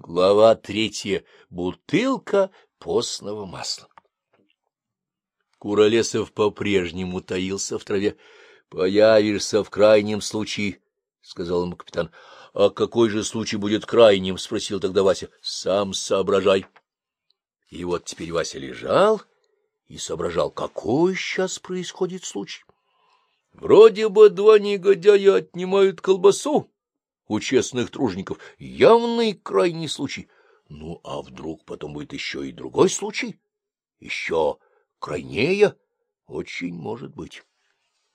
Глава третья. Бутылка постного масла. Куролесов по-прежнему таился в траве. — Появишься в крайнем случае, — сказал ему капитан. — А какой же случай будет крайним? — спросил тогда Вася. — Сам соображай. И вот теперь Вася лежал и соображал, какой сейчас происходит случай. Вроде бы два негодяя отнимают колбасу, у честных тружников явный крайний случай. Ну, а вдруг потом будет еще и другой случай? Еще крайнее? Очень может быть.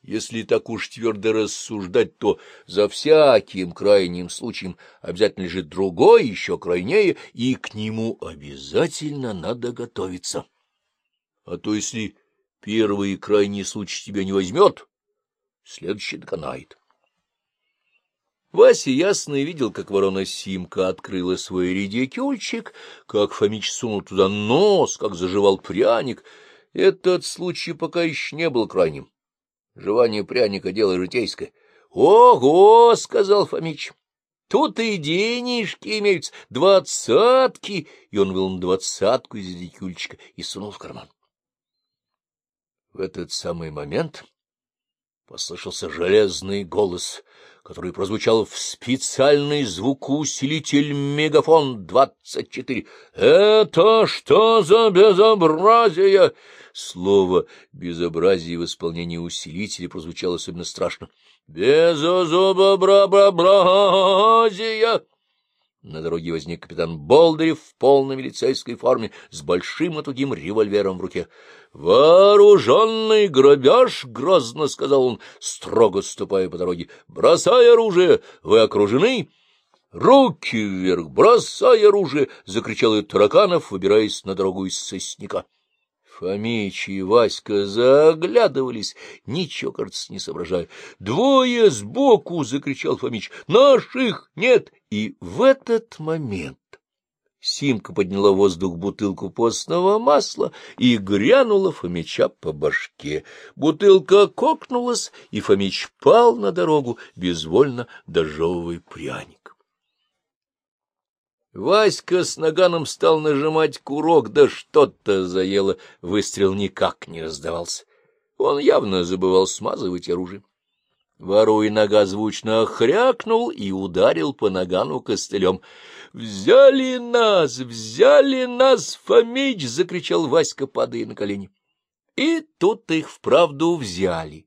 Если так уж твердо рассуждать, то за всяким крайним случаем обязательно лежит другой, еще крайнее, и к нему обязательно надо готовиться. А то если первый крайний случай тебя не возьмет, следующий доконает. Вася ясно видел, как ворона Симка открыла свой редикюльчик, как Фомич сунул туда нос, как заживал пряник. Этот случай пока еще не был крайним. Жевание пряника — дело житейское. — Ого! — сказал Фомич. — Тут и денежки имеются, двадцатки! И он вынул двадцатку из редикюльчика и сунул в карман. В этот самый момент послышался железный голос — который прозвучал в специальный звукоусилитель «Мегафон-24». «Это что за безобразие?» Слово «безобразие» в исполнении усилителя прозвучало особенно страшно. «Безобразие!» На дороге возник капитан Болдырев в полной милицейской форме с большим и тугим револьвером в руке. — Вооруженный грабеж! — грозно сказал он, строго ступая по дороге. — Бросай оружие! Вы окружены! — Руки вверх! Бросай оружие! — закричал и Тараканов, выбираясь на дорогу из сосняка. Фомич и Васька заглядывались, ничего, кажется, не соображая. «Двое сбоку!» — закричал Фомич. «Наших нет!» И в этот момент Симка подняла в воздух бутылку постного масла и грянула Фомича по башке. Бутылка кокнулась, и Фомич пал на дорогу, безвольно дожевывая пряник. Васька с наганом стал нажимать курок, да что-то заело, выстрел никак не раздавался. Он явно забывал смазывать оружие. Воруй нога звучно хрякнул и ударил по нагану костылем. — Взяли нас! Взяли нас, Фомич! — закричал Васька, падая на колени. И тут их вправду взяли.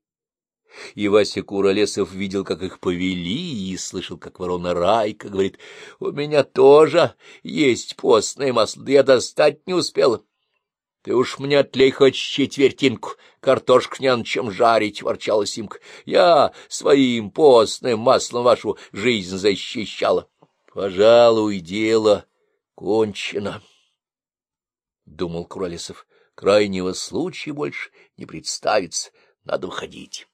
И Вася Куролесов видел, как их повели, и слышал, как ворона Райка говорит, — У меня тоже есть постное масло, да я достать не успела. — Ты уж мне отлей хоть четвертинку, картошку не на чем жарить, — ворчала Симка. — Я своим постным маслом вашу жизнь защищала. — Пожалуй, дело кончено, — думал Куролесов. — Крайнего случая больше не представится, надо уходить.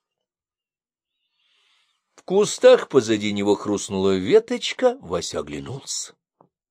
В кустах позади него хрустнула веточка, Вася оглянулся.